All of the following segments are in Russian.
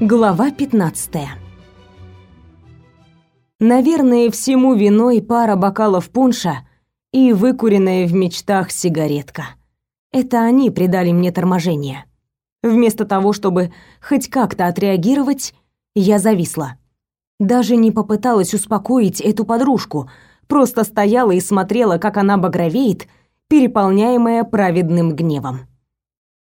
Глава 15. Наверное, всему виной пара бокалов пунша и выкуренная в мечтах сигаретка. Это они придали мне торможение. Вместо того, чтобы хоть как-то отреагировать, я зависла. Даже не попыталась успокоить эту подружку, просто стояла и смотрела, как она багровеет, переполняемая праведным гневом.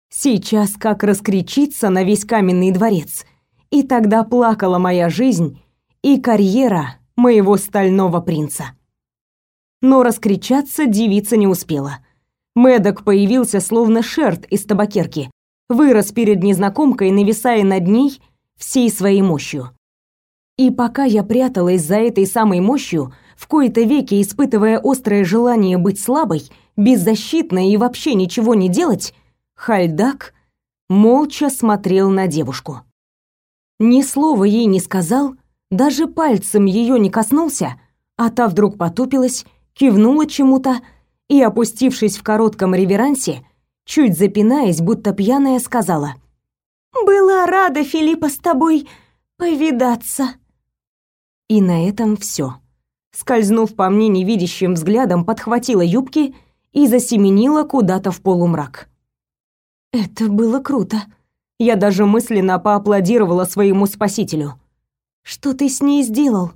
Сейчас как раскричиться на весь каменный дворец — и тогда плакала моя жизнь и карьера моего стального принца. Но раскричаться девица не успела. Мэддок появился словно шерт из табакерки, вырос перед незнакомкой, нависая над ней всей своей мощью. И пока я пряталась за этой самой мощью, в кои-то веки испытывая острое желание быть слабой, беззащитной и вообще ничего не делать, Хальдак молча смотрел на девушку. Ни слова ей не сказал, даже пальцем ее не коснулся, а та вдруг потупилась, кивнула чему-то и, опустившись в коротком реверансе, чуть запинаясь, будто пьяная, сказала: "Была рада, Филиппа, с тобой повидаться". И на этом все. Скользнув по мне невидящим взглядом, подхватила юбки и засеменила куда-то в полумрак. Это было круто. Я даже мысленно поаплодировала своему спасителю. Что ты с ней сделал?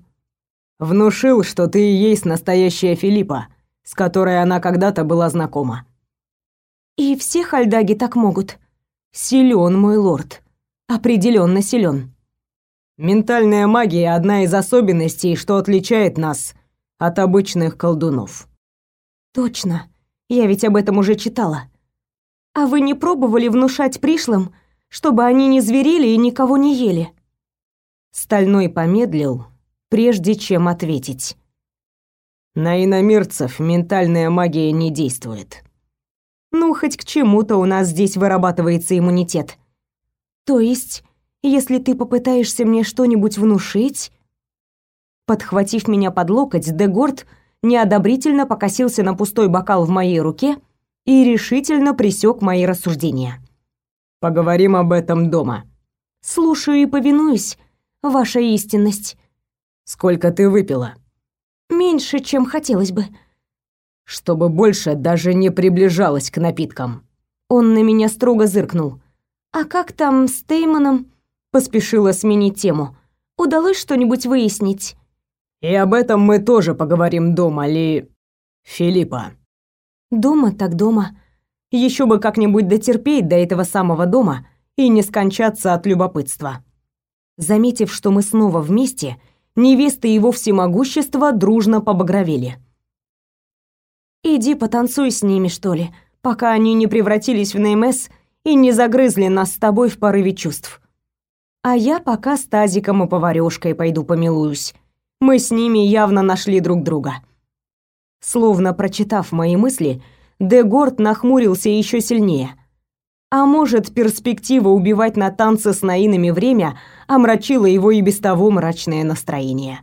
Внушил, что ты и есть настоящая Филиппа, с которой она когда-то была знакома. И все хальдаги так могут. Силен мой лорд. Определенно силен. Ментальная магия одна из особенностей, что отличает нас от обычных колдунов. Точно. Я ведь об этом уже читала. А вы не пробовали внушать пришлым, чтобы они не зверели и никого не ели. Стальной помедлил, прежде чем ответить. На иномирцев ментальная магия не действует. Ну, хоть к чему-то у нас здесь вырабатывается иммунитет. То есть, если ты попытаешься мне что-нибудь внушить... Подхватив меня под локоть, Дегорд неодобрительно покосился на пустой бокал в моей руке и решительно пресек мои рассуждения. Поговорим об этом дома. Слушаю и повинуюсь, ваша истинность. Сколько ты выпила? Меньше, чем хотелось бы. Чтобы больше даже не приближалась к напиткам. Он на меня строго зыркнул. А как там с Теймоном? Поспешила сменить тему. Удалось что-нибудь выяснить? И об этом мы тоже поговорим дома, Ли... Филиппа. Дома так дома. Еще бы как-нибудь дотерпеть до этого самого дома и не скончаться от любопытства. Заметив, что мы снова вместе, невесты его всемогущества дружно побагровели. «Иди потанцуй с ними, что ли, пока они не превратились в Неймес и не загрызли нас с тобой в порыве чувств. А я пока с Тазиком и поварёшкой пойду помилуюсь. Мы с ними явно нашли друг друга». Словно прочитав мои мысли, Дегорд нахмурился еще сильнее. А может, перспектива убивать на танце с наинами время омрачила его и без того мрачное настроение.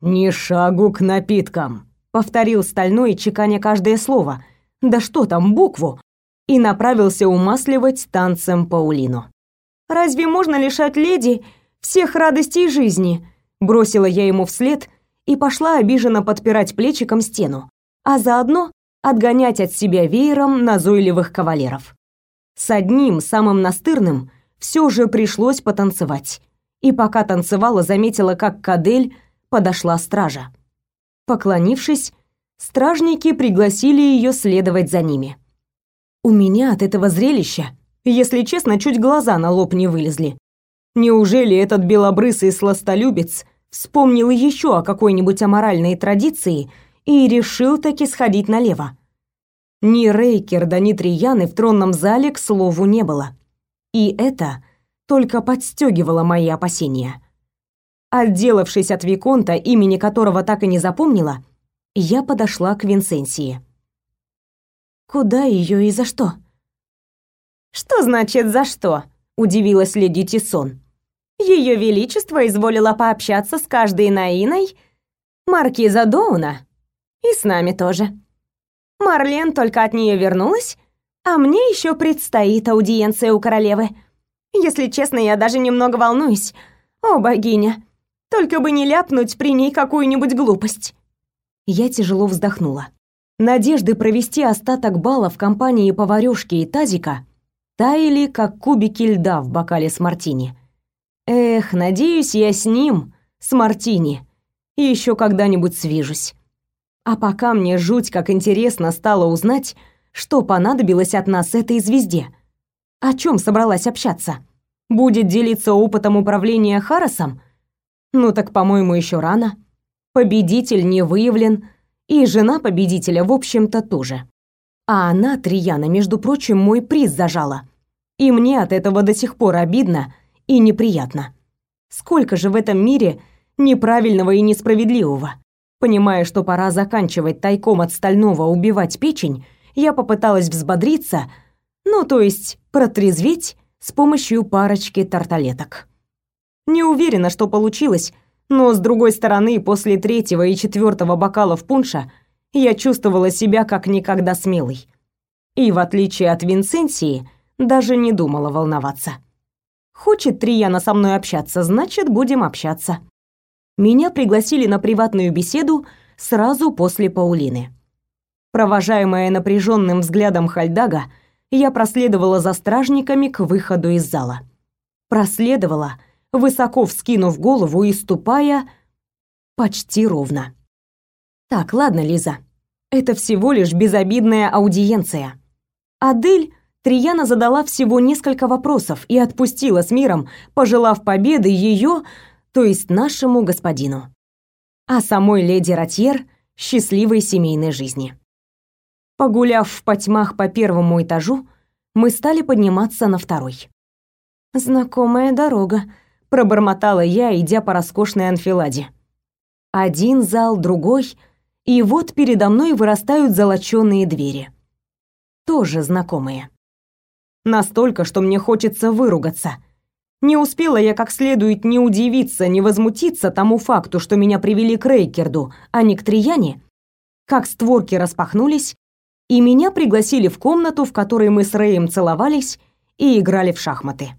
«Ни шагу к напиткам», — повторил Стальной, чеканя каждое слово. «Да что там, букву?» И направился умасливать танцем Паулину. «Разве можно лишать леди всех радостей жизни?» Бросила я ему вслед и пошла обиженно подпирать плечиком стену, а заодно отгонять от себя веером назойливых кавалеров. С одним, самым настырным, все же пришлось потанцевать. И пока танцевала, заметила, как к Адель подошла стража. Поклонившись, стражники пригласили ее следовать за ними. У меня от этого зрелища, если честно, чуть глаза на лоб не вылезли. Неужели этот белобрысый сластолюбец вспомнил еще о какой-нибудь аморальной традиции – и решил таки сходить налево. Ни Рейкерда, ни Трияны в тронном зале, к слову, не было. И это только подстегивало мои опасения. Отделавшись от Виконта, имени которого так и не запомнила, я подошла к Винсенсии. «Куда ее и за что?» «Что значит «за что»?» — удивилась леди Тисон. «Ее Величество изволило пообщаться с каждой Наиной Маркиза Доуна и с нами тоже. Марлен только от нее вернулась, а мне еще предстоит аудиенция у королевы. Если честно, я даже немного волнуюсь. О, богиня, только бы не ляпнуть при ней какую-нибудь глупость. Я тяжело вздохнула. Надежды провести остаток бала в компании поварёшки и тазика таяли, как кубики льда в бокале с мартини. Эх, надеюсь, я с ним, с мартини, еще когда-нибудь свяжусь. А пока мне жуть как интересно стало узнать, что понадобилось от нас этой звезде. О чем собралась общаться? Будет делиться опытом управления Харасом? Ну так, по-моему, еще рано. Победитель не выявлен, и жена победителя, в общем-то, тоже. А она, Трияна, между прочим, мой приз зажала. И мне от этого до сих пор обидно и неприятно. Сколько же в этом мире неправильного и несправедливого. Понимая, что пора заканчивать тайком от стального убивать печень, я попыталась взбодриться, ну, то есть протрезветь с помощью парочки тарталеток. Не уверена, что получилось, но с другой стороны, после третьего и четвертого бокалов пунша я чувствовала себя как никогда смелой. И в отличие от Винсенсии, даже не думала волноваться. Хочет Трияна со мной общаться, значит, будем общаться. Меня пригласили на приватную беседу сразу после Паулины. Провожаемая напряженным взглядом Хальдага, я проследовала за стражниками к выходу из зала. Проследовала, высоко вскинув голову и ступая почти ровно. Так, ладно, Лиза. Это всего лишь безобидная аудиенция. Адель Трияна задала всего несколько вопросов и отпустила с миром, пожелав победы ее, то есть нашему господину. А самой леди Ратьер счастливой семейной жизни. Погуляв в потьмах по первому этажу, мы стали подниматься на второй. Знакомая дорога, пробормотала я, идя по роскошной анфиладе. Один зал, другой, и вот передо мной вырастают золочёные двери. Тоже знакомые. Настолько, что мне хочется выругаться. Не успела я как следует не удивиться, не возмутиться тому факту, что меня привели к Рейкерду, а не к Трияне, как створки распахнулись, и меня пригласили в комнату, в которой мы с Рэем целовались и играли в шахматы.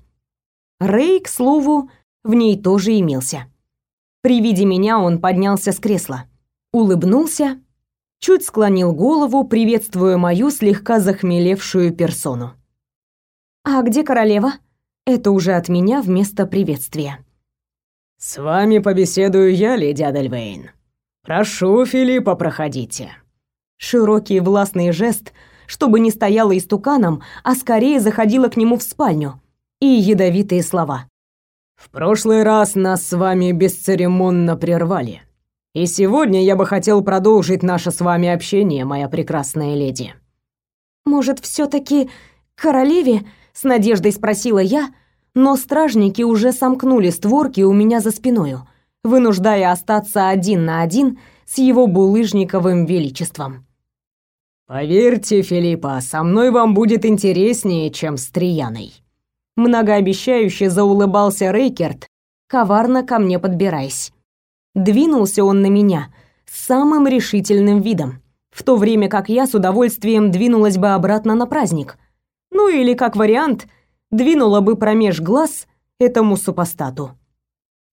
Рэй, к слову, в ней тоже имелся. При виде меня он поднялся с кресла, улыбнулся, чуть склонил голову, приветствуя мою слегка захмелевшую персону. «А где королева?» Это уже от меня вместо приветствия. «С вами побеседую я, леди Адельвейн. Прошу, Филиппа, проходите». Широкий властный жест, чтобы не стояла истуканом, а скорее заходила к нему в спальню. И ядовитые слова. «В прошлый раз нас с вами бесцеремонно прервали. И сегодня я бы хотел продолжить наше с вами общение, моя прекрасная леди». «Может, все таки королеве?» С надеждой спросила я, но стражники уже сомкнули створки у меня за спиною, вынуждая остаться один на один с его булыжниковым величеством. Поверьте, Филиппа, со мной вам будет интереснее, чем с Трияной. Многообещающе заулыбался Рейкерт, коварно ко мне подбираясь. Двинулся он на меня с самым решительным видом, в то время как я с удовольствием двинулась бы обратно на праздник, ну или, как вариант, двинула бы промеж глаз этому супостату.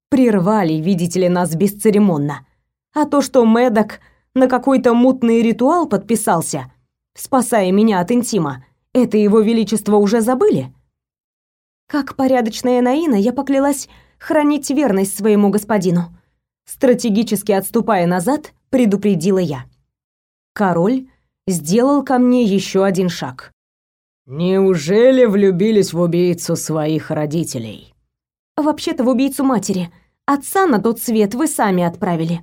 Прервали, видите ли, нас бесцеремонно. А то, что Медок на какой-то мутный ритуал подписался, спасая меня от интима, это его величество уже забыли? Как порядочная Наина, я поклялась хранить верность своему господину. Стратегически отступая назад, предупредила я. Король сделал ко мне еще один шаг. Неужели влюбились в убийцу своих родителей? Вообще-то в убийцу матери. Отца на тот свет вы сами отправили,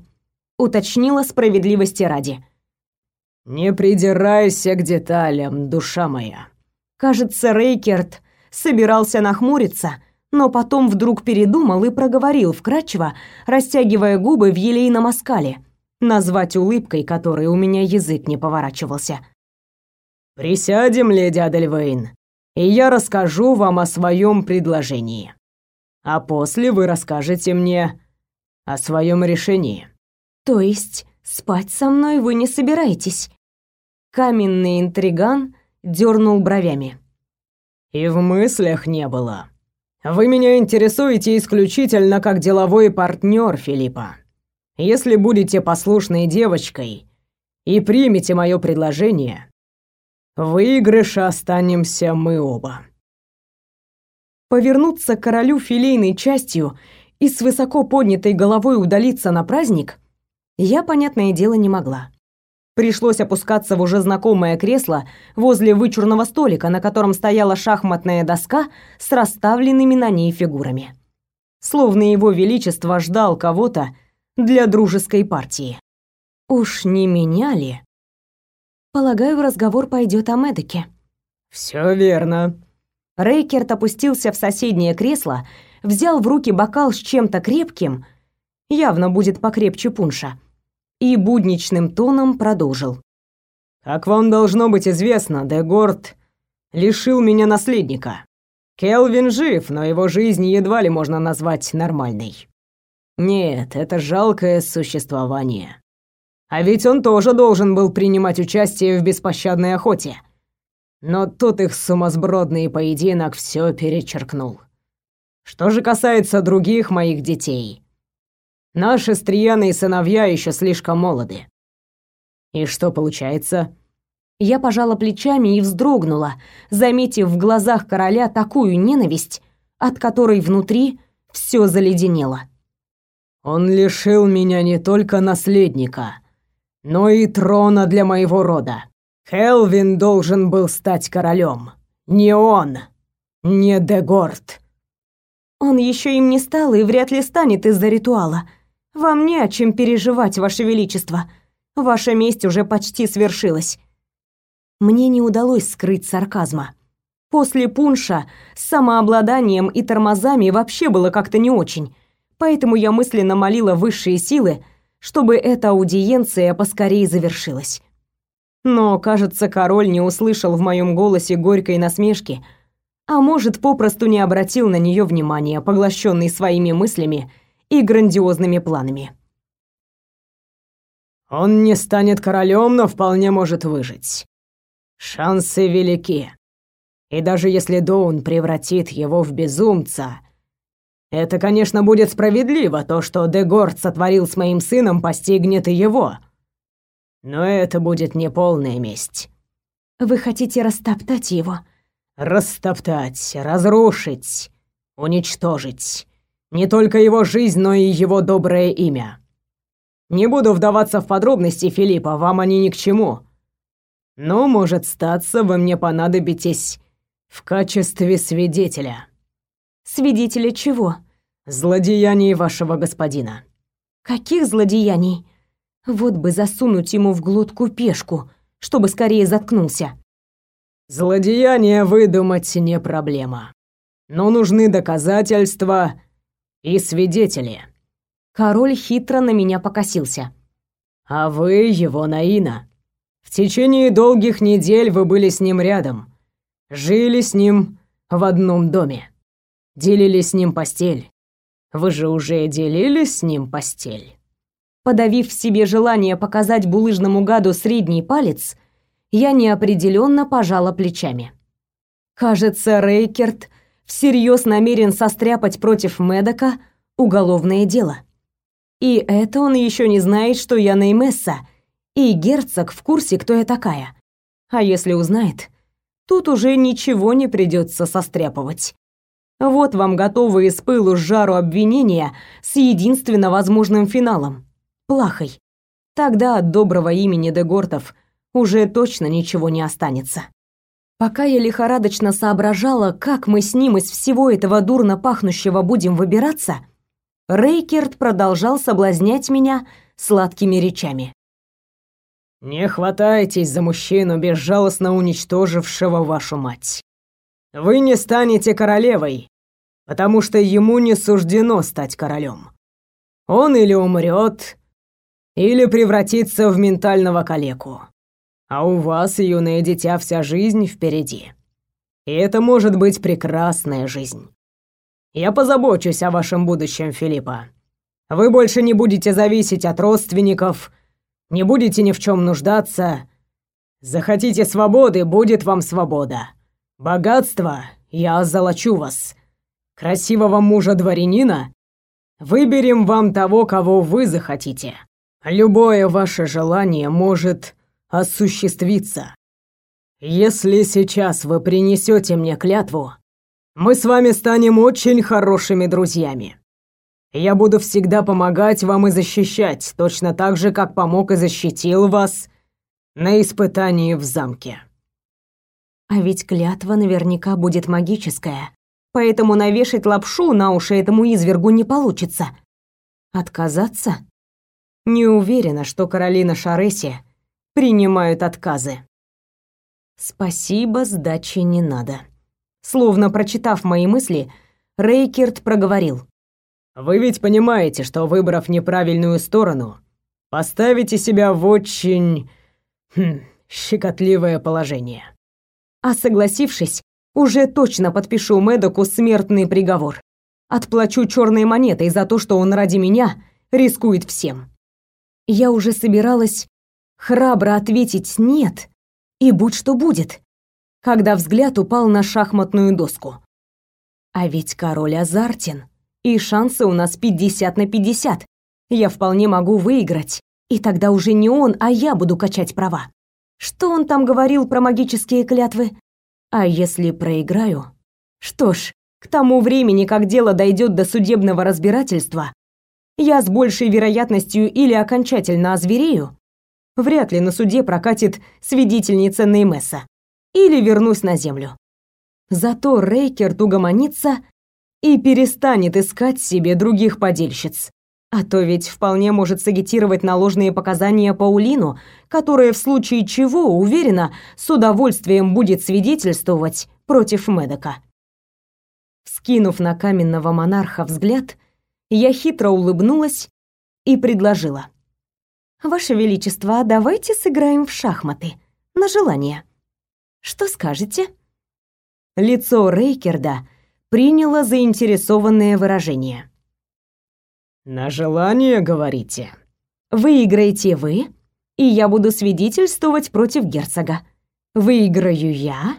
уточнила справедливости ради. Не придирайся к деталям, душа моя. Кажется, Рейкерт собирался нахмуриться, но потом вдруг передумал и проговорил вкратчиво, растягивая губы в елейном оскале, назвать улыбкой, которой у меня язык не поворачивался. Присядем, леди Адельвейн, и я расскажу вам о своем предложении. А после вы расскажете мне о своем решении. То есть спать со мной вы не собираетесь? Каменный интриган дернул бровями. И в мыслях не было. Вы меня интересуете исключительно как деловой партнер Филиппа. Если будете послушной девочкой и примете мое предложение, в выигрыше останемся мы оба. Повернуться к королю филейной частью и с высоко поднятой головой удалиться на праздник я, понятное дело, не могла. Пришлось опускаться в уже знакомое кресло возле вычурного столика, на котором стояла шахматная доска с расставленными на ней фигурами. Словно его величество ждал кого-то для дружеской партии. Уж не меня ли? Полагаю, разговор пойдет о Медике. Все верно. Рейкерт опустился в соседнее кресло, взял в руки бокал с чем-то крепким, явно будет покрепче пунша, и будничным тоном продолжил. «Как вам должно быть известно, Дегорд лишил меня наследника. Келвин жив, но его жизнь едва ли можно назвать нормальной. Нет, это жалкое существование. А ведь он тоже должен был принимать участие в беспощадной охоте. Но тут их сумасбродный поединок все перечеркнул. Что же касается других моих детей, Наши с сыновья еще слишком молоды. И что получается? Я пожала плечами и вздрогнула, заметив в глазах короля такую ненависть, от которой внутри все заледенело. Он лишил меня не только наследника, но и трона для моего рода. Хелвин должен был стать королем. Не он, не Дегорд. Он еще им не стал и вряд ли станет из-за ритуала. Вам не о чем переживать, ваше величество. Ваша месть уже почти свершилась. Мне не удалось скрыть сарказма. После пунша с самообладанием и тормозами вообще было как-то не очень. Поэтому я мысленно молила высшие силы, чтобы эта аудиенция поскорее завершилась. Но, кажется, король не услышал в моем голосе горькой насмешки, а может, попросту не обратил на нее внимания, поглощенный своими мыслями и грандиозными планами. Он не станет королем, но вполне может выжить. Шансы велики. И даже если Доун превратит его в безумца, это, конечно, будет справедливо, то, что Дегорд сотворил с моим сыном, постигнет и его. Но это будет не полная месть. Вы хотите растоптать его? Растоптать, разрушить, уничтожить. Не только его жизнь, но и его доброе имя. Не буду вдаваться в подробности, Филиппа, вам они ни к чему. Но, может, статься, вы мне понадобитесь в качестве свидетеля. Свидетеля чего? Злодеяний вашего господина. Каких злодеяний? Вот бы засунуть ему в глотку пешку, чтобы скорее заткнулся. Злодеяния выдумать не проблема. Но нужны доказательства и свидетели. Король хитро на меня покосился. А вы его Наина. В течение долгих недель вы были с ним рядом. Жили с ним в одном доме. Делили с ним постель. Вы же уже делили с ним постель. Подавив в себе желание показать булыжному гаду средний палец, я неопределенно пожала плечами. Кажется, Рейкерт всерьез намерен состряпать против Медока уголовное дело. И это он еще не знает, что я Неймесса, и герцог в курсе, кто я такая. А если узнает, тут уже ничего не придется состряпывать. Вот вам готовые с пылу с жару обвинения с единственно возможным финалом – плахой. Тогда от доброго имени Дегортов уже точно ничего не останется. Пока я лихорадочно соображала, как мы с ним из всего этого дурно пахнущего будем выбираться, Рейкерт продолжал соблазнять меня сладкими речами. «Не хватайтесь за мужчину, безжалостно уничтожившего вашу мать. Вы не станете королевой, потому что ему не суждено стать королем. Он или умрет, или превратится в ментального калеку. А у вас, юное дитя, вся жизнь впереди. И это может быть прекрасная жизнь. Я позабочусь о вашем будущем, Филиппа. Вы больше не будете зависеть от родственников, не будете ни в чем нуждаться. Захотите свободы, будет вам свобода. Богатство, я озолочу вас. Красивого мужа-дворянина, выберем вам того, кого вы захотите. Любое ваше желание может осуществиться. Если сейчас вы принесете мне клятву, мы с вами станем очень хорошими друзьями. Я буду всегда помогать вам и защищать, точно так же, как помог и защитил вас на испытании в замке. А ведь клятва наверняка будет магическая, поэтому навешать лапшу на уши этому извергу не получится. Отказаться? Не уверена, что Каролина Шареси принимают отказы. Спасибо, сдачи не надо. Словно прочитав мои мысли, Рейкерт проговорил. Вы ведь понимаете, что выбрав неправильную сторону, поставите себя в очень хм, щекотливое положение. А согласившись, уже точно подпишу Медоку смертный приговор. Отплачу черной монетой за то, что он ради меня рискует всем. Я уже собиралась храбро ответить «нет», и будь что будет, когда взгляд упал на шахматную доску. А ведь король азартен, и шансы у нас 50 на 50. Я вполне могу выиграть, и тогда уже не он, а я буду качать права. Что он там говорил про магические клятвы? А если проиграю? Что ж, к тому времени, как дело дойдет до судебного разбирательства, я с большей вероятностью или окончательно озверею, вряд ли на суде прокатит свидетельница Неймесса, или вернусь на землю. Зато Рейкер угомонится и перестанет искать себе других подельщиц. А то ведь вполне может сагитировать на ложные показания Паулину, которая в случае чего, уверена, с удовольствием будет свидетельствовать против Медока. Скинув на каменного монарха взгляд, я хитро улыбнулась и предложила. «Ваше Величество, давайте сыграем в шахматы. На желание. Что скажете?» Лицо Рейкерда приняло заинтересованное выражение. «На желание, говорите?» «Выиграете вы, и я буду свидетельствовать против герцога. Выиграю я?»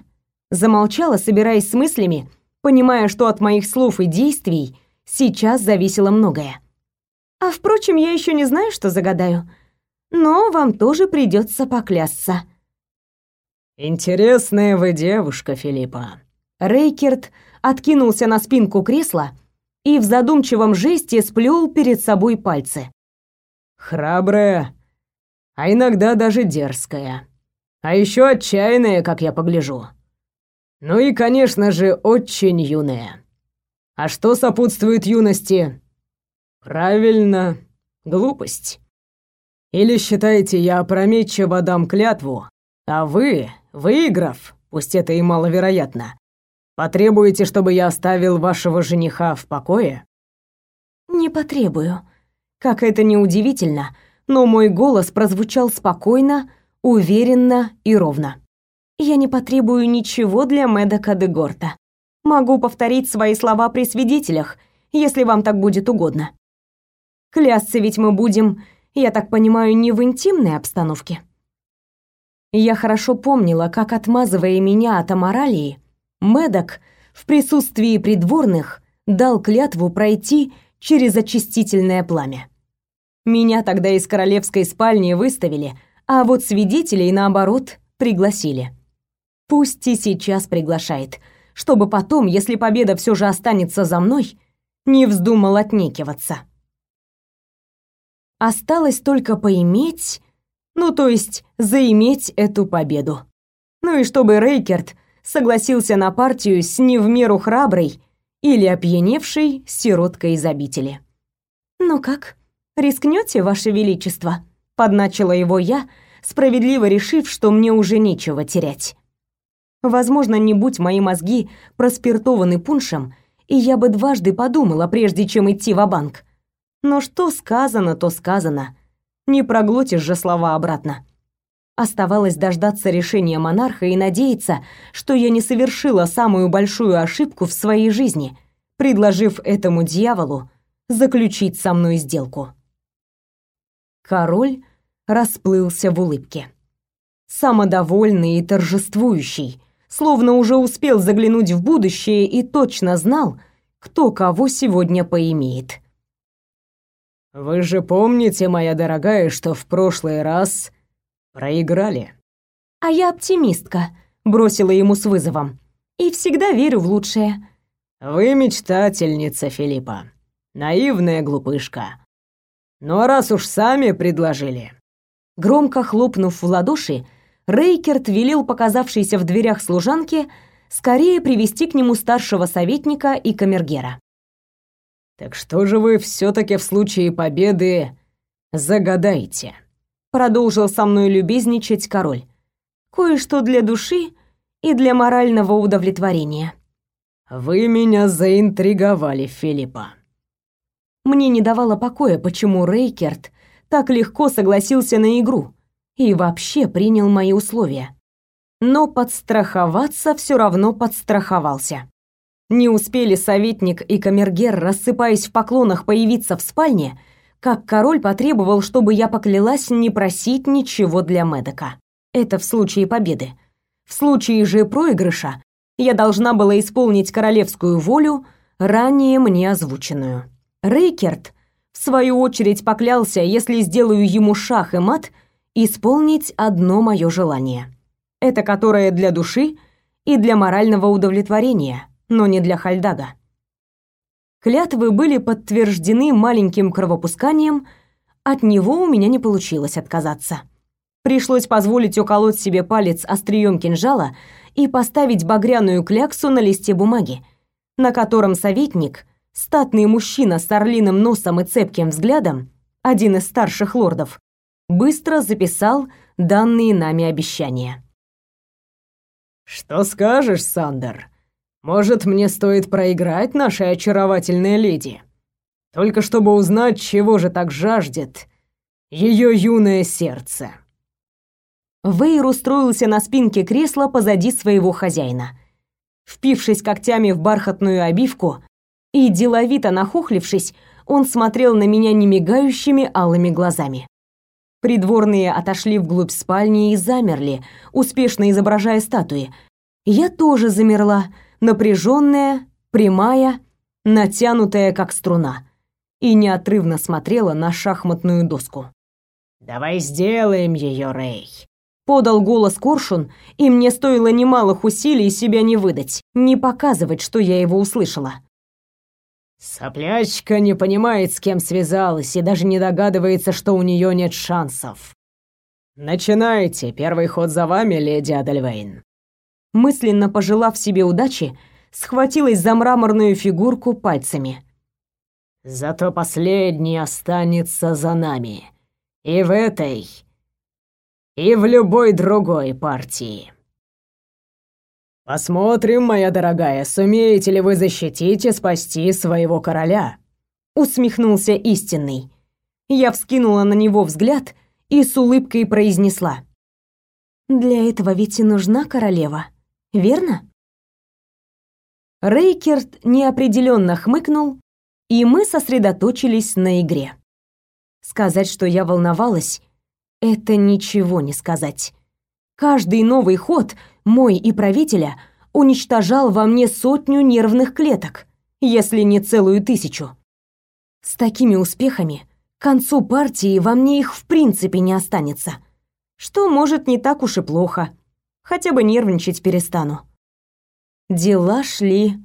Замолчала, собираясь с мыслями, понимая, что от моих слов и действий сейчас зависело многое. А впрочем, я еще не знаю, что загадаю. Но вам тоже придется поклясться. Интересная вы девушка, Филиппа. Рейкерт откинулся на спинку кресла и в задумчивом жесте сплел перед собой пальцы. Храбрая, а иногда даже дерзкая. А еще отчаянная, как я погляжу. Ну и, конечно же, очень юная. А что сопутствует юности? Правильно, глупость. Или считаете, я опрометчиво дам клятву, а вы, выиграв, пусть это и маловероятно, Потребуете, чтобы я оставил вашего жениха в покое? Не потребую. Как это ни удивительно, но мой голос прозвучал спокойно, уверенно и ровно. Я не потребую ничего для Медока де Горта. Могу повторить свои слова при свидетелях, если вам так будет угодно. Клясться ведь мы будем, я так понимаю, не в интимной обстановке. Я хорошо помнила, как отмазывая меня от аморалии, Медок в присутствии придворных дал клятву пройти через очистительное пламя. Меня тогда из королевской спальни выставили, а вот свидетелей, наоборот, пригласили. Пусть и сейчас приглашает, чтобы потом, если победа все же останется за мной, не вздумал отнекиваться. Осталось только поиметь, ну то есть заиметь эту победу. Ну и чтобы Рейкерт согласился на партию с не в меру храброй или опьяневшей сироткой из обители. «Ну как, рискнете, ваше величество?» — подначила его я, справедливо решив, что мне уже нечего терять. Возможно, не будь мои мозги проспиртованы пуншем, и я бы дважды подумала, прежде чем идти в банк Но что сказано, то сказано. Не проглотишь же слова обратно. Оставалось дождаться решения монарха и надеяться, что я не совершила самую большую ошибку в своей жизни, предложив этому дьяволу заключить со мной сделку. Король расплылся в улыбке. Самодовольный и торжествующий, словно уже успел заглянуть в будущее и точно знал, кто кого сегодня поимеет. Вы же помните, моя дорогая, что в прошлый раз проиграли. А я оптимистка, бросила ему с вызовом. И всегда верю в лучшее. Вы мечтательница, Филиппа. Наивная глупышка. Ну а раз уж сами предложили. Громко хлопнув в ладоши, Рейкерт велел показавшейся в дверях служанке скорее привести к нему старшего советника и камергера. Так что же вы все таки в случае победы загадаете? Продолжил со мной любезничать король. Кое-что для души и для морального удовлетворения. Вы меня заинтриговали, Филиппа. Мне не давало покоя, почему Рейкерт так легко согласился на игру и вообще принял мои условия. Но подстраховаться все равно подстраховался. Не успели советник и камергер, рассыпаясь в поклонах, появиться в спальне, как король потребовал, чтобы я поклялась не просить ничего для Медока. Это в случае победы. В случае же проигрыша я должна была исполнить королевскую волю, ранее мне озвученную. Рейкерт, в свою очередь, поклялся, если сделаю ему шах и мат, исполнить одно мое желание. Это которое для души и для морального удовлетворения, но не для Хальдага. Клятвы были подтверждены маленьким кровопусканием, от него у меня не получилось отказаться. Пришлось позволить уколоть себе палец острием кинжала и поставить багряную кляксу на листе бумаги, на котором советник, статный мужчина с орлиным носом и цепким взглядом, один из старших лордов, быстро записал данные нами обещания. «Что скажешь, Сандер?» Может, мне стоит проиграть нашей очаровательной леди? Только чтобы узнать, чего же так жаждет ее юное сердце. Вейр устроился на спинке кресла позади своего хозяина. Впившись когтями в бархатную обивку и деловито нахохлившись, он смотрел на меня немигающими алыми глазами. Придворные отошли вглубь спальни и замерли, успешно изображая статуи. Я тоже замерла, напряженная, прямая, натянутая как струна, и неотрывно смотрела на шахматную доску. «Давай сделаем ее, Рэй!» Подал голос Коршун, и мне стоило немалых усилий себя не выдать, не показывать, что я его услышала. Соплячка не понимает, с кем связалась, и даже не догадывается, что у нее нет шансов. Начинайте. Первый ход за вами, леди Адельвейн мысленно пожелав себе удачи, схватилась за мраморную фигурку пальцами. Зато последний останется за нами. И в этой, и в любой другой партии. Посмотрим, моя дорогая, сумеете ли вы защитить и спасти своего короля, усмехнулся истинный. Я вскинула на него взгляд и с улыбкой произнесла: Для этого ведь и нужна королева верно? Рейкерт неопределенно хмыкнул, и мы сосредоточились на игре. Сказать, что я волновалась, это ничего не сказать. Каждый новый ход, мой и правителя, уничтожал во мне сотню нервных клеток, если не целую тысячу. С такими успехами к концу партии во мне их в принципе не останется. Что может не так уж и плохо хотя бы нервничать перестану. Дела шли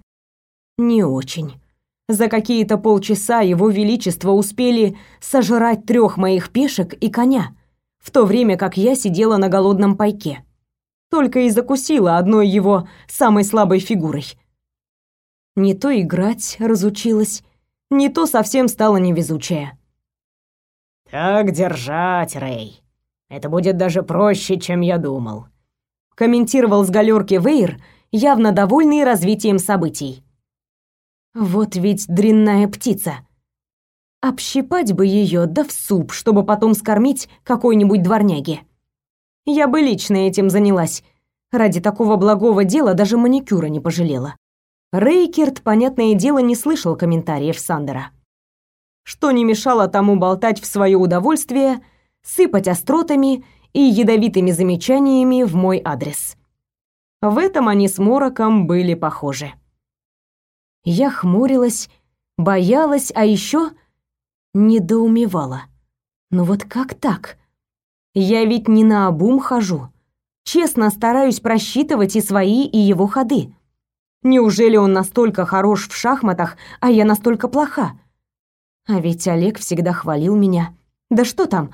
не очень. За какие-то полчаса его величество успели сожрать трех моих пешек и коня, в то время как я сидела на голодном пайке. Только и закусила одной его самой слабой фигурой. Не то играть разучилась, не то совсем стала невезучая. «Так держать, Рэй. Это будет даже проще, чем я думал комментировал с галерки Вейр, явно довольный развитием событий. Вот ведь дрянная птица. Общипать бы ее да в суп, чтобы потом скормить какой-нибудь дворняге. Я бы лично этим занялась. Ради такого благого дела даже маникюра не пожалела. Рейкерт, понятное дело, не слышал комментариев Сандера. Что не мешало тому болтать в свое удовольствие, сыпать остротами и ядовитыми замечаниями в мой адрес. В этом они с Мороком были похожи. Я хмурилась, боялась, а еще недоумевала. Ну вот как так? Я ведь не на обум хожу. Честно стараюсь просчитывать и свои, и его ходы. Неужели он настолько хорош в шахматах, а я настолько плоха? А ведь Олег всегда хвалил меня. Да что там,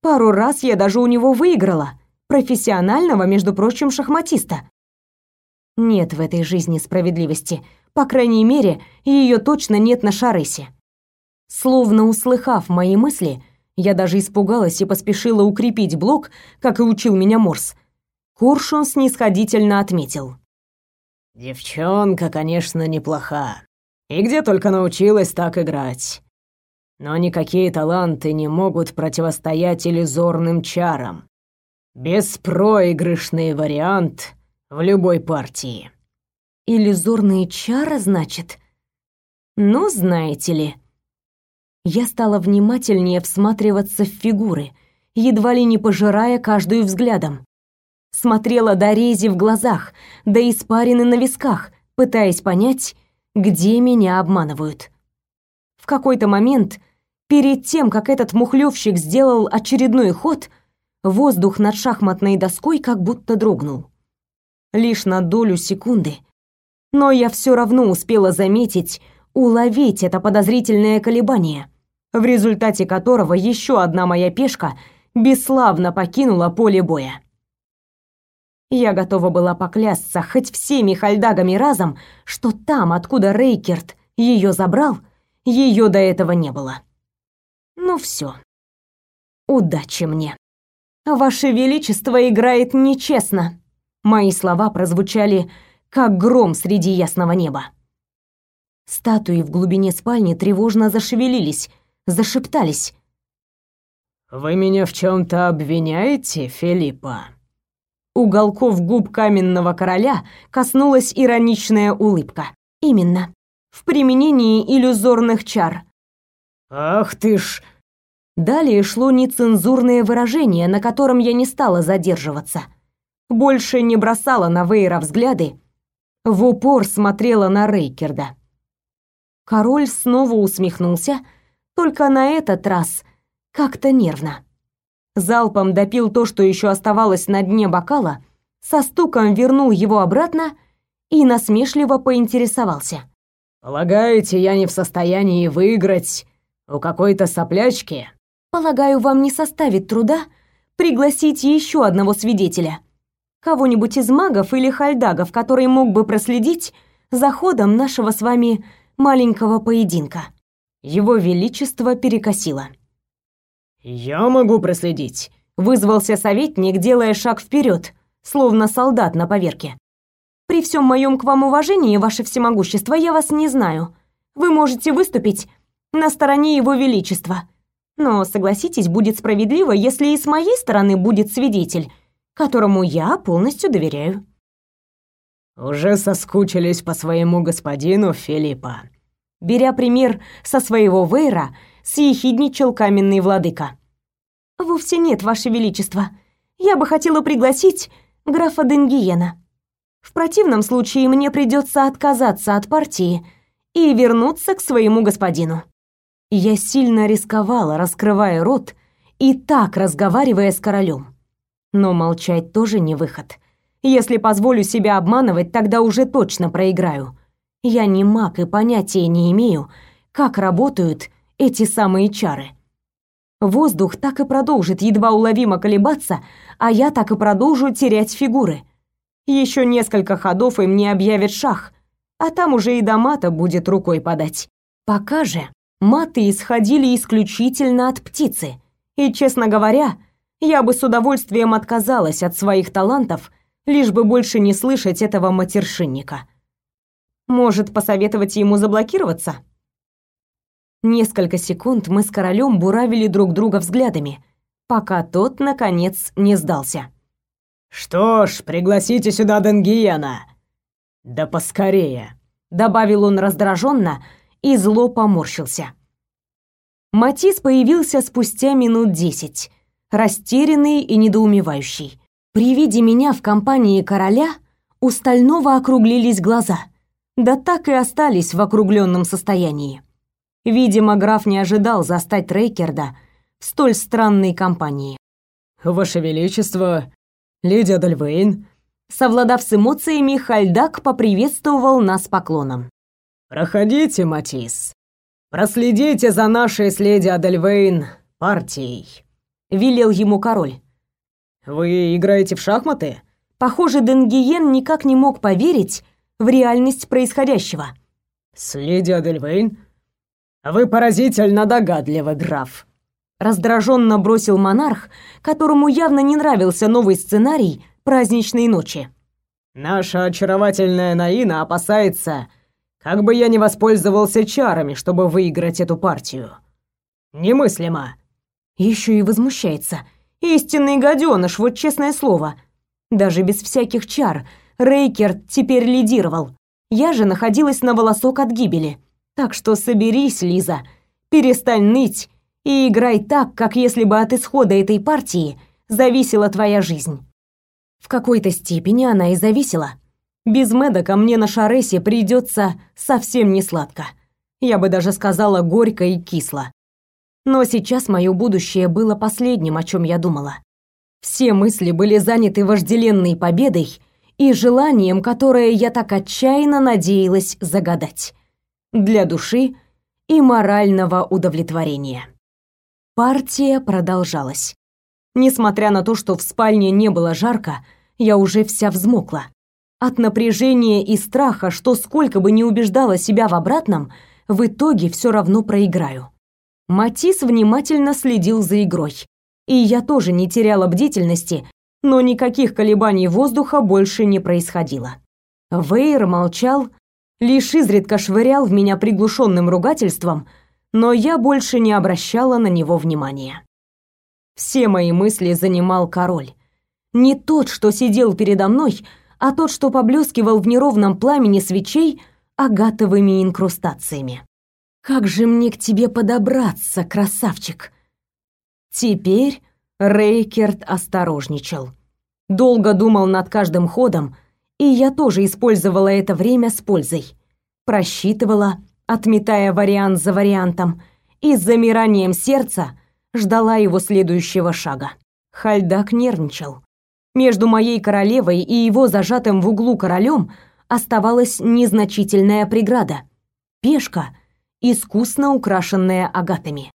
пару раз я даже у него выиграла. Профессионального, между прочим, шахматиста. Нет в этой жизни справедливости. По крайней мере, ее точно нет на Шарысе. Словно услыхав мои мысли, я даже испугалась и поспешила укрепить блок, как и учил меня Морс. Коршун снисходительно отметил. «Девчонка, конечно, неплоха. И где только научилась так играть. Но никакие таланты не могут противостоять иллюзорным чарам. Беспроигрышный вариант в любой партии». «Иллюзорные чары, значит?» «Ну, знаете ли...» Я стала внимательнее всматриваться в фигуры, едва ли не пожирая каждую взглядом смотрела до рези в глазах, до испарины на висках, пытаясь понять, где меня обманывают. В какой-то момент, перед тем, как этот мухлёвщик сделал очередной ход, воздух над шахматной доской как будто дрогнул. Лишь на долю секунды. Но я все равно успела заметить, уловить это подозрительное колебание, в результате которого еще одна моя пешка бесславно покинула поле боя. Я готова была поклясться хоть всеми хальдагами разом, что там, откуда Рейкерт ее забрал, ее до этого не было. Ну все. Удачи мне. Ваше величество играет нечестно. Мои слова прозвучали как гром среди ясного неба. Статуи в глубине спальни тревожно зашевелились, зашептались. Вы меня в чем то обвиняете, Филиппа? Уголков губ каменного короля коснулась ироничная улыбка. Именно. В применении иллюзорных чар. Ах ты ж. Далее шло нецензурное выражение, на котором я не стала задерживаться. Больше не бросала на Вейра взгляды, в упор смотрела на Рейкерда. Король снова усмехнулся, только на этот раз как-то нервно залпом допил то, что еще оставалось на дне бокала, со стуком вернул его обратно и насмешливо поинтересовался. «Полагаете, я не в состоянии выиграть у какой-то соплячки?» «Полагаю, вам не составит труда пригласить еще одного свидетеля. Кого-нибудь из магов или хальдагов, который мог бы проследить за ходом нашего с вами маленького поединка». Его Величество перекосило. «Я могу проследить», — вызвался советник, делая шаг вперед, словно солдат на поверке. «При всем моем к вам уважении, ваше всемогущество, я вас не знаю. Вы можете выступить на стороне его величества. Но, согласитесь, будет справедливо, если и с моей стороны будет свидетель, которому я полностью доверяю». «Уже соскучились по своему господину Филиппа». Беря пример со своего Вейра, съехидничал каменный владыка. «Вовсе нет, ваше величество. Я бы хотела пригласить графа Денгиена. В противном случае мне придется отказаться от партии и вернуться к своему господину». Я сильно рисковала, раскрывая рот и так разговаривая с королем. Но молчать тоже не выход. Если позволю себя обманывать, тогда уже точно проиграю. Я не маг и понятия не имею, как работают эти самые чары. Воздух так и продолжит едва уловимо колебаться, а я так и продолжу терять фигуры. Еще несколько ходов и мне объявят шах, а там уже и до мата будет рукой подать. Пока же маты исходили исключительно от птицы. И, честно говоря, я бы с удовольствием отказалась от своих талантов, лишь бы больше не слышать этого матершинника. Может, посоветовать ему заблокироваться? Несколько секунд мы с королем буравили друг друга взглядами, пока тот, наконец, не сдался. «Что ж, пригласите сюда Денгиена!» «Да поскорее!» — добавил он раздраженно и зло поморщился. Матис появился спустя минут десять, растерянный и недоумевающий. При виде меня в компании короля у Стального округлились глаза. да так и остались в округленном состоянии. Видимо, граф не ожидал застать Рейкерда в столь странной компании. «Ваше Величество, леди Адальвейн», Совладав с эмоциями, Хальдак поприветствовал нас поклоном. «Проходите, Матис. Проследите за нашей с леди Адальвейн партией», — велел ему король. «Вы играете в шахматы?» Похоже, Денгиен никак не мог поверить в реальность происходящего. «С леди Адельвейн? Вы поразительно догадливы, граф», раздраженно бросил монарх, которому явно не нравился новый сценарий праздничной ночи. Наша очаровательная Наина опасается, как бы я не воспользовался чарами, чтобы выиграть эту партию. Немыслимо. Еще и возмущается. Истинный гаденыш, вот честное слово. Даже без всяких чар Рейкерт теперь лидировал. Я же находилась на волосок от гибели. Так что соберись, Лиза, перестань ныть и играй так, как если бы от исхода этой партии зависела твоя жизнь. В какой-то степени она и зависела. Без Медока мне на Шаресе придется совсем не сладко. Я бы даже сказала горько и кисло. Но сейчас мое будущее было последним, о чем я думала. Все мысли были заняты вожделенной победой и желанием, которое я так отчаянно надеялась загадать. Для души и морального удовлетворения. Партия продолжалась. Несмотря на то, что в спальне не было жарко, я уже вся взмокла. От напряжения и страха, что сколько бы ни убеждала себя в обратном, в итоге все равно проиграю. Матис внимательно следил за игрой. И я тоже не теряла бдительности, но никаких колебаний воздуха больше не происходило. Вейер молчал, лишь изредка швырял в меня приглушенным ругательством, но я больше не обращала на него внимания. Все мои мысли занимал король. Не тот, что сидел передо мной, а тот, что поблескивал в неровном пламени свечей агатовыми инкрустациями. Как же мне к тебе подобраться, красавчик? Теперь Рейкерт осторожничал. Долго думал над каждым ходом, и я тоже использовала это время с пользой. Просчитывала, отметая вариант за вариантом, и с замиранием сердца ждала его следующего шага. Хальдак нервничал. Между моей королевой и его зажатым в углу королем оставалась незначительная преграда. Пешка, искусно украшенная агатами.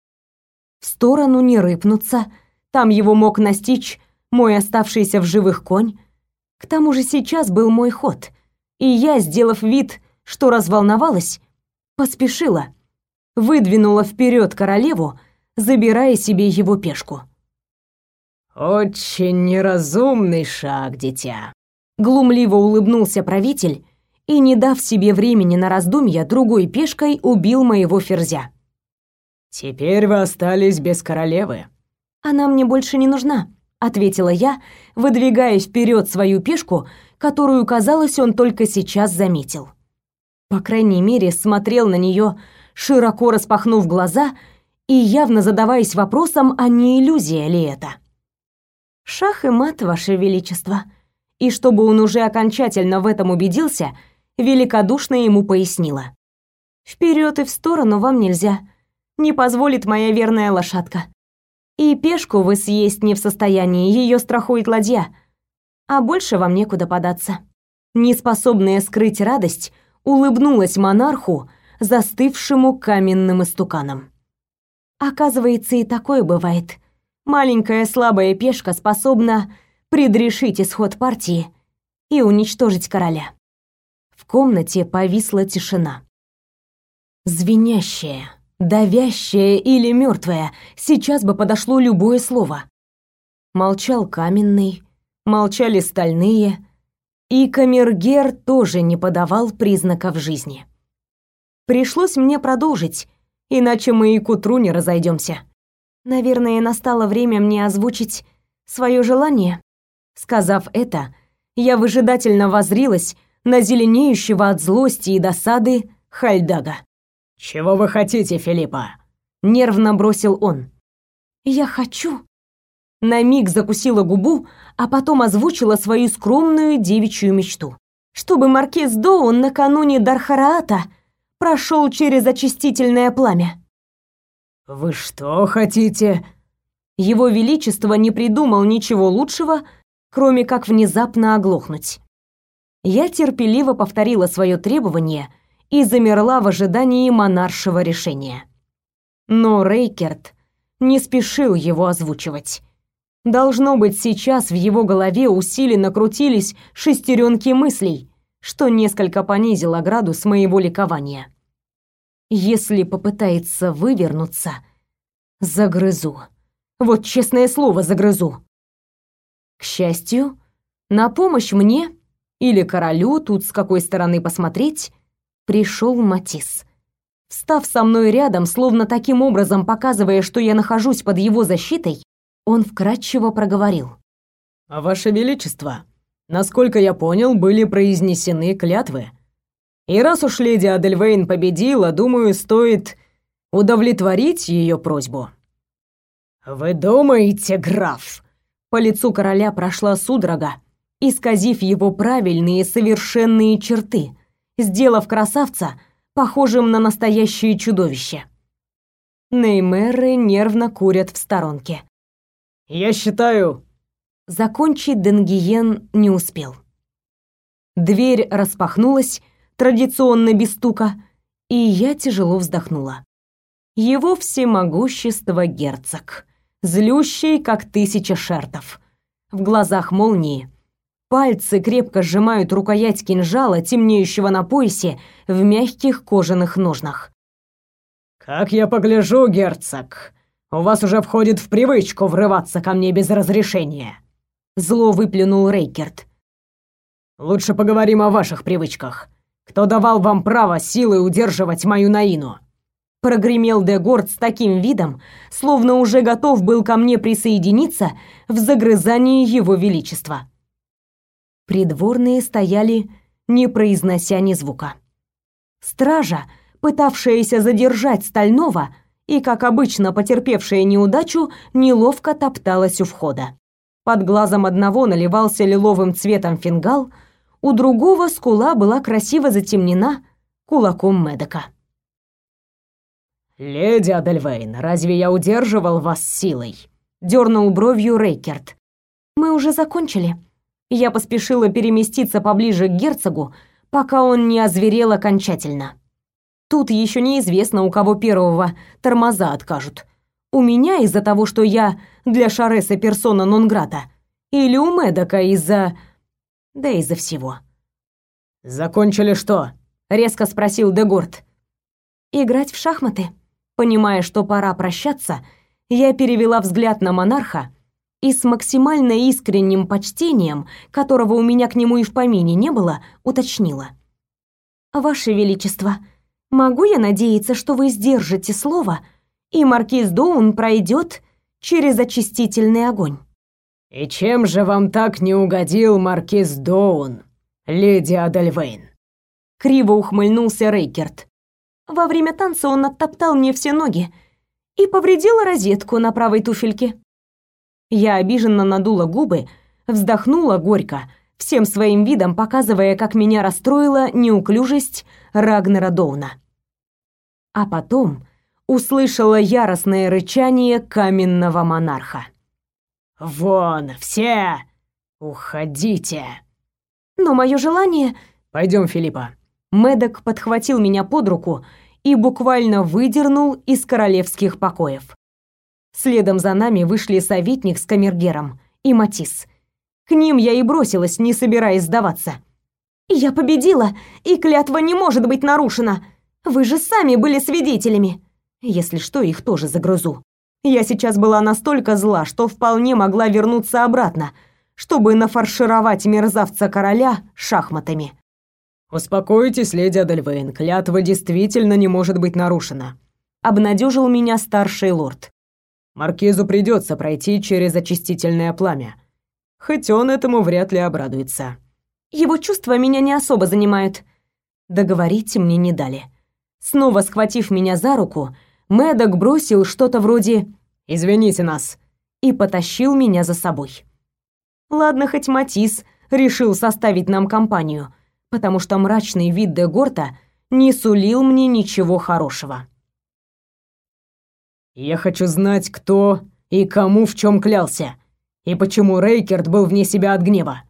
В сторону не рыпнуться, там его мог настичь мой оставшийся в живых конь. К тому же сейчас был мой ход, и я, сделав вид, что разволновалась, поспешила, выдвинула вперед королеву, забирая себе его пешку. «Очень неразумный шаг, дитя», — глумливо улыбнулся правитель и, не дав себе времени на раздумья, другой пешкой убил моего ферзя. «Теперь вы остались без королевы». «Она мне больше не нужна», — ответила я, выдвигая вперед свою пешку, которую, казалось, он только сейчас заметил. По крайней мере, смотрел на нее, широко распахнув глаза и явно задаваясь вопросом, а не иллюзия ли это. Шах и мат, ваше величество. И чтобы он уже окончательно в этом убедился, великодушно ему пояснила: Вперед и в сторону вам нельзя. Не позволит моя верная лошадка. И пешку вы съесть не в состоянии, ее страхует ладья. А больше вам некуда податься. Неспособная скрыть радость, улыбнулась монарху, застывшему каменным истуканом. Оказывается, и такое бывает. Маленькая слабая пешка способна предрешить исход партии и уничтожить короля. В комнате повисла тишина. Звенящая, давящая или мертвая, сейчас бы подошло любое слово. Молчал каменный, молчали стальные, и камергер тоже не подавал признаков жизни. Пришлось мне продолжить, иначе мы и к утру не разойдемся. Наверное, настало время мне озвучить свое желание. Сказав это, я выжидательно возрилась на зеленеющего от злости и досады Хальдага. «Чего вы хотите, Филиппа?» — нервно бросил он. «Я хочу...» На миг закусила губу, а потом озвучила свою скромную девичью мечту. чтобы маркиз Доун накануне Дархараата прошел через очистительное пламя. Вы что хотите? Его величество не придумал ничего лучшего, кроме как внезапно оглохнуть. Я терпеливо повторила свое требование и замерла в ожидании монаршего решения. Но Рейкерт не спешил его озвучивать. Должно быть, сейчас в его голове усиленно крутились шестеренки мыслей, что несколько понизило градус моего ликования. Если попытается вывернуться, загрызу. Вот честное слово, загрызу. К счастью, на помощь мне или королю, тут с какой стороны посмотреть, пришел Матис. Встав со мной рядом, словно таким образом показывая, что я нахожусь под его защитой, он вкратчиво проговорил. «А «Ваше Величество, насколько я понял, были произнесены клятвы. И раз уж леди Адельвейн победила, думаю, стоит удовлетворить ее просьбу». «Вы думаете, граф?» По лицу короля прошла судорога, исказив его правильные совершенные черты, сделав красавца похожим на настоящее чудовище. Неймеры нервно курят в сторонке. «Я считаю...» Закончить Денгиен не успел. Дверь распахнулась, традиционно без стука, и я тяжело вздохнула. Его всемогущество герцог, злющий, как тысяча шертов. В глазах молнии, Пальцы крепко сжимают рукоять кинжала, темнеющего на поясе, в мягких кожаных ножнах. «Как я погляжу, герцог, у вас уже входит в привычку врываться ко мне без разрешения», — зло выплюнул Рейкерт. «Лучше поговорим о ваших привычках. Кто давал вам право силой удерживать мою Наину?» Прогремел Дегорд с таким видом, словно уже готов был ко мне присоединиться в загрызании его величества. Придворные стояли, не произнося ни звука. Стража, пытавшаяся задержать Стального и, как обычно, потерпевшая неудачу, неловко топталась у входа. Под глазом одного наливался лиловым цветом фингал, у другого скула была красиво затемнена кулаком Медока. «Леди Адельвейн, разве я удерживал вас силой?» — дернул бровью Рейкерт. «Мы уже закончили», я поспешила переместиться поближе к герцогу, пока он не озверел окончательно. Тут еще неизвестно, у кого первого тормоза откажут. У меня из-за того, что я для Шареса персона нон-грата, или у Медока из-за... да из-за всего. «Закончили что?» — резко спросил Дегорд. «Играть в шахматы». Понимая, что пора прощаться, я перевела взгляд на монарха и с максимально искренним почтением, которого у меня к нему и в помине не было, уточнила. «Ваше Величество, могу я надеяться, что вы сдержите слово, и маркиз Доун пройдет через очистительный огонь?» «И чем же вам так не угодил маркиз Доун, леди Адельвейн?» Криво ухмыльнулся Рейкерт. «Во время танца он оттоптал мне все ноги и повредил розетку на правой туфельке». Я обиженно надула губы, вздохнула горько, всем своим видом показывая, как меня расстроила неуклюжесть Рагнера Доуна. А потом услышала яростное рычание каменного монарха. «Вон, все! Уходите!» Но мое желание... Пойдем, Филиппа. Медок подхватил меня под руку и буквально выдернул из королевских покоев. Следом за нами вышли советник с камергером и Матис. К ним я и бросилась, не собираясь сдаваться. «Я победила, и клятва не может быть нарушена. Вы же сами были свидетелями. Если что, их тоже загрызу. Я сейчас была настолько зла, что вполне могла вернуться обратно, чтобы нафаршировать мерзавца короля шахматами». «Успокойтесь, леди Адельвейн, клятва действительно не может быть нарушена», обнадежил меня старший лорд. Маркизу придется пройти через очистительное пламя. Хоть он этому вряд ли обрадуется. Его чувства меня не особо занимают. Договорить мне не дали. Снова схватив меня за руку, Мэддок бросил что-то вроде «Извините нас» и потащил меня за собой. Ладно, хоть Матис решил составить нам компанию, потому что мрачный вид Дегорта не сулил мне ничего хорошего. «Я хочу знать, кто и кому в чем клялся, и почему Рейкерт был вне себя от гнева».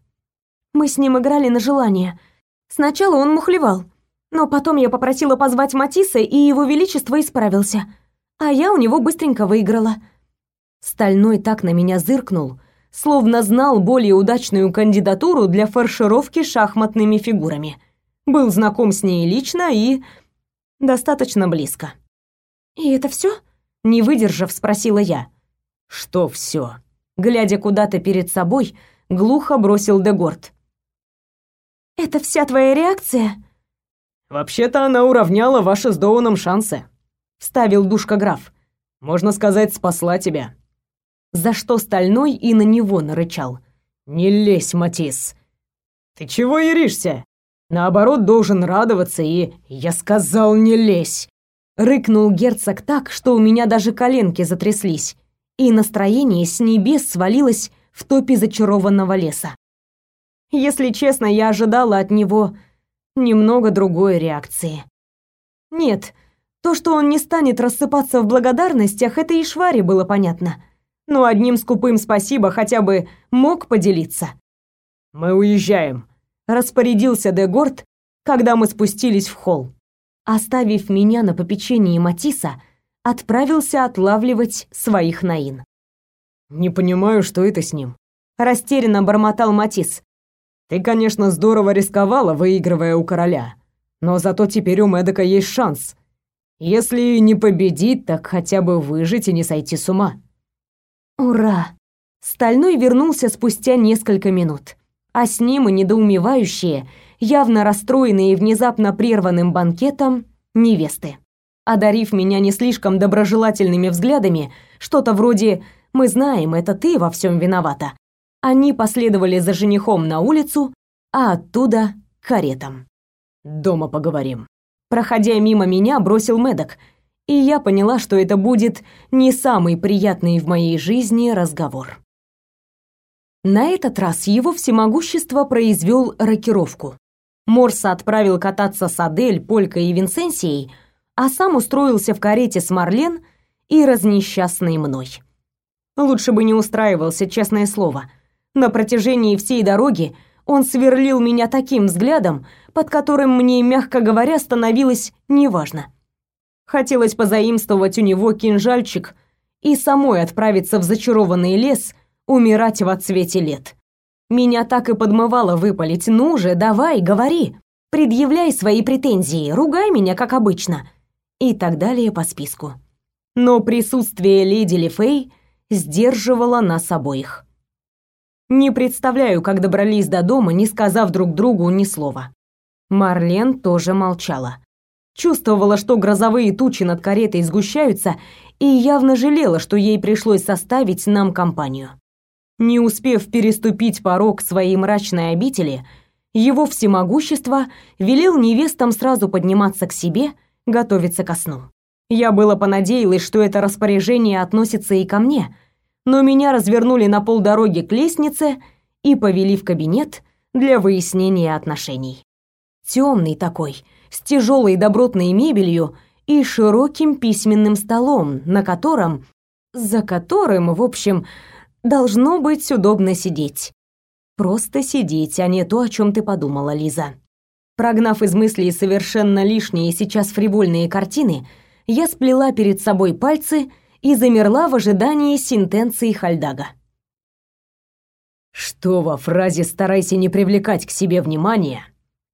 Мы с ним играли на желание. Сначала он мухлевал, но потом я попросила позвать Матисса, и его величество исправился. А я у него быстренько выиграла. Стальной так на меня зыркнул, словно знал более удачную кандидатуру для фаршировки шахматными фигурами. Был знаком с ней лично и достаточно близко. «И это все? не выдержав, спросила я. «Что все? Глядя куда-то перед собой, глухо бросил Дегорд. «Это вся твоя реакция?» «Вообще-то она уравняла ваши с Доуном шансы», — вставил душка граф. «Можно сказать, спасла тебя» за что Стальной и на него нарычал. «Не лезь, Матис! Ты чего еришься? Наоборот, должен радоваться и... Я сказал, не лезь!» Рыкнул герцог так, что у меня даже коленки затряслись, и настроение с небес свалилось в топе зачарованного леса. Если честно, я ожидала от него немного другой реакции. Нет, то, что он не станет рассыпаться в благодарностях, это и Шваре было понятно но одним скупым спасибо хотя бы мог поделиться. «Мы уезжаем», — распорядился Дегорд, когда мы спустились в холл. Оставив меня на попечении Матиса, отправился отлавливать своих наин. «Не понимаю, что это с ним», — растерянно бормотал Матис. «Ты, конечно, здорово рисковала, выигрывая у короля, но зато теперь у Медока есть шанс. Если не победить, так хотя бы выжить и не сойти с ума». Ура! Стальной вернулся спустя несколько минут, а с ним и недоумевающие, явно расстроенные внезапно прерванным банкетом, невесты. Одарив меня не слишком доброжелательными взглядами, что-то вроде «Мы знаем, это ты во всем виновата», они последовали за женихом на улицу, а оттуда к каретам. «Дома поговорим». Проходя мимо меня, бросил Медок – и я поняла, что это будет не самый приятный в моей жизни разговор. На этот раз его всемогущество произвел рокировку. Морса отправил кататься с Адель, Полькой и Винсенсией, а сам устроился в карете с Марлен и разнесчастной мной. Лучше бы не устраивался, честное слово. На протяжении всей дороги он сверлил меня таким взглядом, под которым мне, мягко говоря, становилось неважно. Хотелось позаимствовать у него кинжальчик и самой отправиться в зачарованный лес умирать в отсвете лет. Меня так и подмывало выпалить. Ну же, давай, говори. Предъявляй свои претензии, ругай меня, как обычно. И так далее по списку. Но присутствие леди Лифей сдерживало нас обоих. Не представляю, как добрались до дома, не сказав друг другу ни слова. Марлен тоже молчала. Чувствовала, что грозовые тучи над каретой сгущаются, и явно жалела, что ей пришлось составить нам компанию. Не успев переступить порог своей мрачной обители, его всемогущество велел невестам сразу подниматься к себе, готовиться ко сну. Я было понадеялась, что это распоряжение относится и ко мне, но меня развернули на полдороги к лестнице и повели в кабинет для выяснения отношений. Темный такой, с тяжелой добротной мебелью и широким письменным столом, на котором, за которым, в общем, должно быть удобно сидеть. Просто сидеть, а не то, о чем ты подумала, Лиза. Прогнав из мыслей совершенно лишние сейчас фривольные картины, я сплела перед собой пальцы и замерла в ожидании сентенции Хальдага. Что во фразе «старайся не привлекать к себе внимания»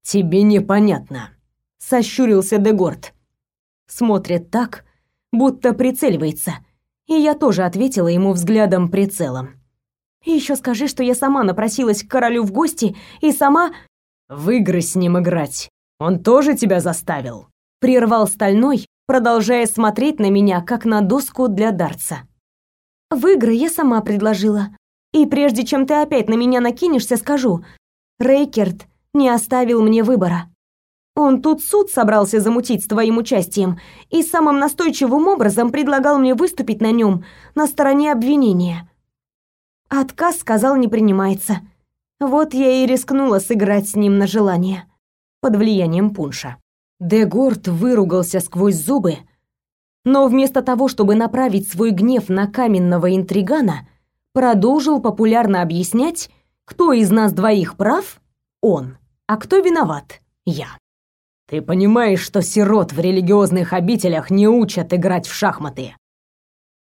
тебе непонятно? сощурился Дегорд. Смотрит так, будто прицеливается. И я тоже ответила ему взглядом прицелом. И еще скажи, что я сама напросилась к королю в гости и сама в игры с ним играть. Он тоже тебя заставил, прервал стальной, продолжая смотреть на меня как на доску для дартса. В игры я сама предложила. И прежде чем ты опять на меня накинешься, скажу: Рейкерт не оставил мне выбора. Он тут суд собрался замутить с твоим участием и самым настойчивым образом предлагал мне выступить на нем на стороне обвинения. Отказ, сказал, не принимается. Вот я и рискнула сыграть с ним на желание. под влиянием пунша. Дегорд выругался сквозь зубы, но вместо того, чтобы направить свой гнев на каменного интригана, продолжил популярно объяснять, кто из нас двоих прав — он, а кто виноват — я. «Ты понимаешь, что сирот в религиозных обителях не учат играть в шахматы?»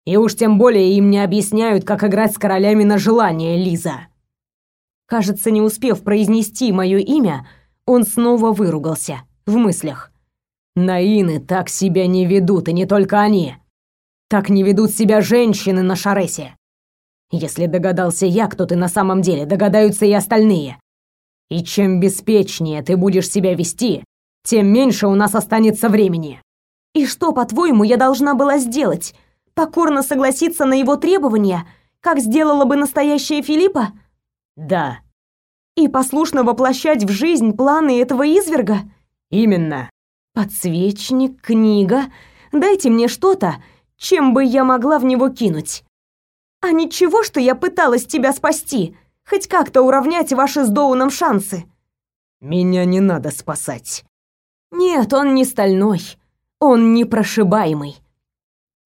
И уж тем более им не объясняют, как играть с королями на желание, Лиза. Кажется, не успев произнести мое имя, он снова выругался в мыслях. Наины так себя не ведут, и не только они. Так не ведут себя женщины на Шаресе. Если догадался я, кто ты на самом деле, догадаются и остальные. И чем беспечнее ты будешь себя вести, тем меньше у нас останется времени. И что, по-твоему, я должна была сделать? покорно согласиться на его требования, как сделала бы настоящая Филиппа? Да. И послушно воплощать в жизнь планы этого изверга? Именно. Подсвечник, книга. Дайте мне что-то, чем бы я могла в него кинуть. А ничего, что я пыталась тебя спасти, хоть как-то уравнять ваши с Доуном шансы. Меня не надо спасать. Нет, он не стальной. Он непрошибаемый.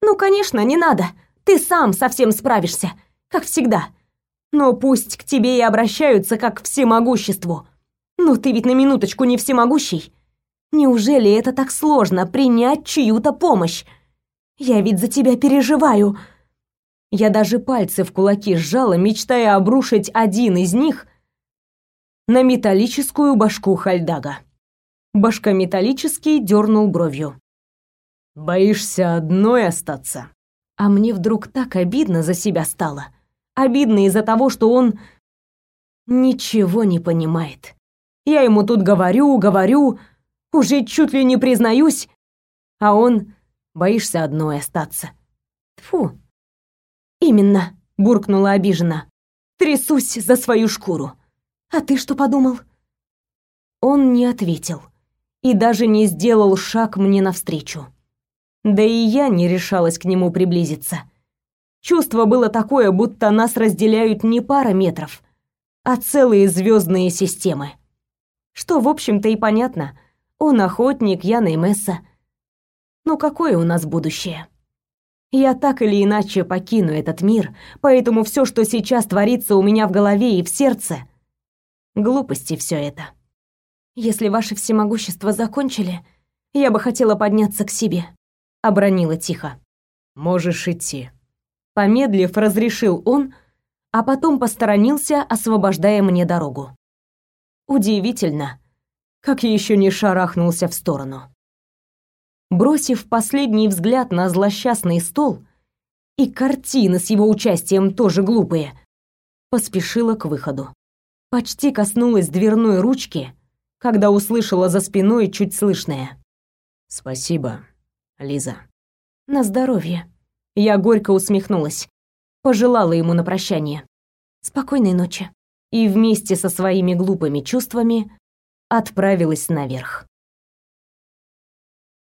Ну, конечно, не надо. Ты сам совсем справишься, как всегда. Но пусть к тебе и обращаются как к всемогуществу. Но ты ведь на минуточку не всемогущий. Неужели это так сложно принять чью-то помощь? Я ведь за тебя переживаю. Я даже пальцы в кулаки сжала, мечтая обрушить один из них на металлическую башку Хальдага. Башка металлический дернул бровью. Боишься одной остаться? А мне вдруг так обидно за себя стало. Обидно из-за того, что он ничего не понимает. Я ему тут говорю, говорю, уже чуть ли не признаюсь, а он боишься одной остаться. Фу. Именно, буркнула обиженно. Трясусь за свою шкуру. А ты что подумал? Он не ответил и даже не сделал шаг мне навстречу. Да и я не решалась к нему приблизиться. Чувство было такое, будто нас разделяют не пара метров, а целые звездные системы. Что, в общем-то, и понятно. Он охотник, я Неймесса. Но какое у нас будущее? Я так или иначе покину этот мир, поэтому все, что сейчас творится у меня в голове и в сердце, глупости все это. Если ваше всемогущество закончили, я бы хотела подняться к себе обронила тихо. Можешь идти. Помедлив, разрешил он, а потом посторонился, освобождая мне дорогу. Удивительно, как еще не шарахнулся в сторону. Бросив последний взгляд на злосчастный стол и картины с его участием тоже глупые, поспешила к выходу. Почти коснулась дверной ручки, когда услышала за спиной чуть слышное: "Спасибо". Лиза. На здоровье. Я горько усмехнулась, пожелала ему на прощание. Спокойной ночи. И вместе со своими глупыми чувствами отправилась наверх.